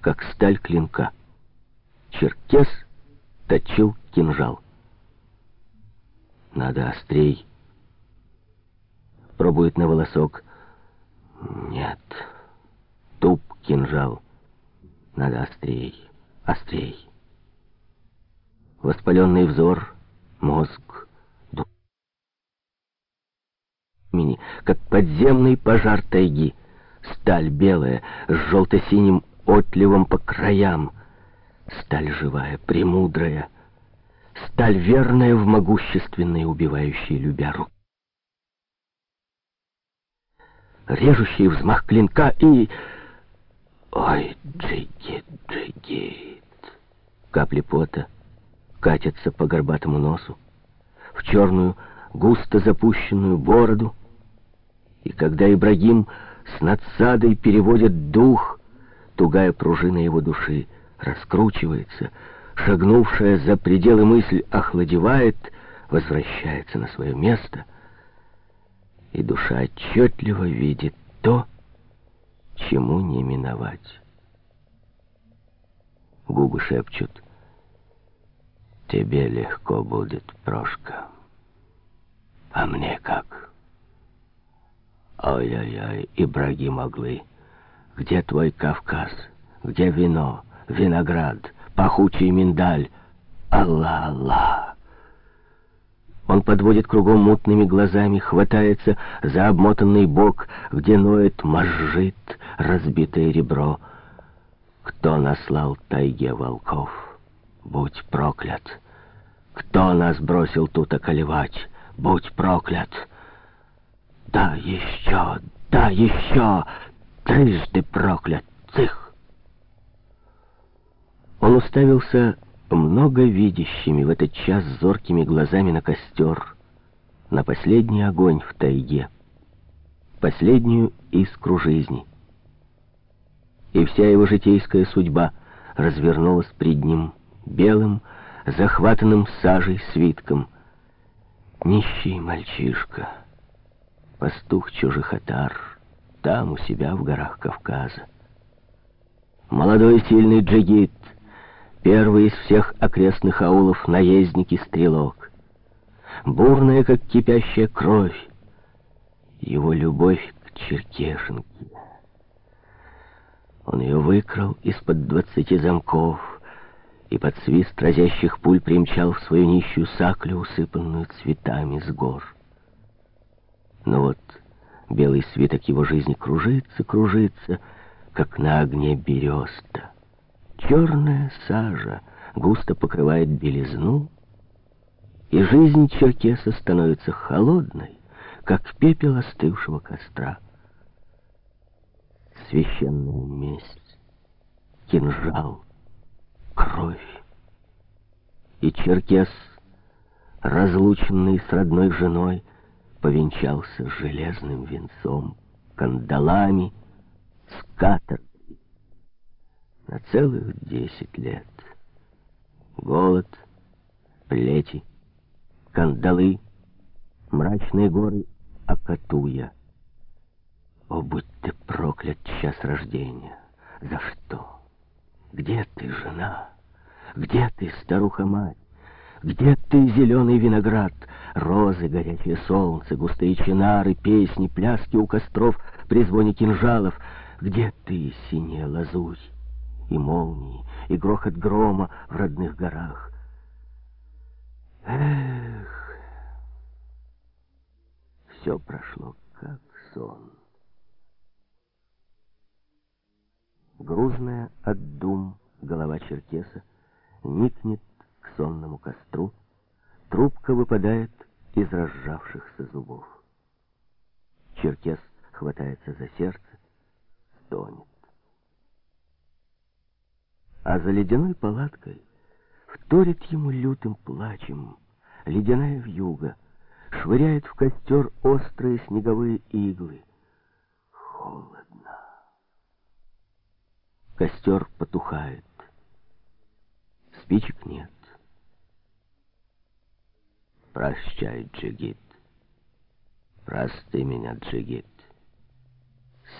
как сталь клинка. Черкес точил кинжал. Надо острей. Пробует на волосок. Нет. Туп кинжал. Надо острей, острей. Воспаленный взор, мозг, дух. Как подземный пожар тайги. Сталь белая, с желто-синим отливом по краям. Сталь живая, премудрая. Сталь верная в могущественной, убивающей любя рук. Режущий взмах клинка и... Ой, Джигит, Джигит. Капли пота катятся по горбатому носу, в черную, густо запущенную бороду. И когда Ибрагим с надсадой переводит дух, тугая пружина его души раскручивается, шагнувшая за пределы мысль охладевает, возвращается на свое место, и душа отчетливо видит то, чему не миновать. Губы шепчут, «Тебе легко будет, Прошка, а мне как?» Ой-ой-ой, Ибрагим Оглы, где твой Кавказ? Где вино, виноград, пахучий миндаль? Алла, Аллах! Он подводит кругом мутными глазами, хватается за обмотанный бок, где ноет, мозжит разбитое ребро. Кто наслал тайге волков? Будь проклят! Кто нас бросил тут околевать? Будь проклят! Да, еще, да, еще, трижды проклят, цих! Он уставился многовидящими в этот час зоркими глазами на костер, на последний огонь в тайге, последнюю искру жизни. И вся его житейская судьба развернулась пред ним белым, захватанным сажей свитком. Нищий мальчишка — пастух чужих отар, там, у себя в горах Кавказа. Молодой сильный джигит, первый из всех окрестных аулов наездник и стрелок. Бурная, как кипящая кровь, его любовь к черкешенке. Он ее выкрал из-под двадцати замков и под свист разящих пуль примчал в свою нищую саклю, усыпанную цветами с гор. Но вот белый свиток его жизни кружится, кружится, как на огне береста. Черная сажа густо покрывает белизну, и жизнь черкеса становится холодной, как пепел остывшего костра. Священная месть, кинжал, кровь. И черкес, разлученный с родной женой, повенчался железным венцом, кандалами, с на целых десять лет. Голод, плети, кандалы, мрачные горы Акатуя. О, будь ты проклят час рождения! За что? Где ты, жена? Где ты, старуха-мать? Где ты, зеленый виноград? Розы, горячее солнце, густые чинары, песни, пляски у костров при звоне кинжалов. Где ты, синяя лазурь, и молнии, и грохот грома в родных горах? Эх, все прошло как сон. Грузная от дум голова черкеса никнет сонному костру, трубка выпадает из разжавшихся зубов. Черкес хватается за сердце, стонет. А за ледяной палаткой вторит ему лютым плачем ледяная вьюга, швыряет в костер острые снеговые иглы. Холодно. Костер потухает. Спичек нет. Прощай, Джигит. Прости меня, Джигит.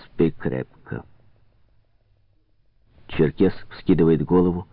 Спи крепко. Черкес вскидывает голову,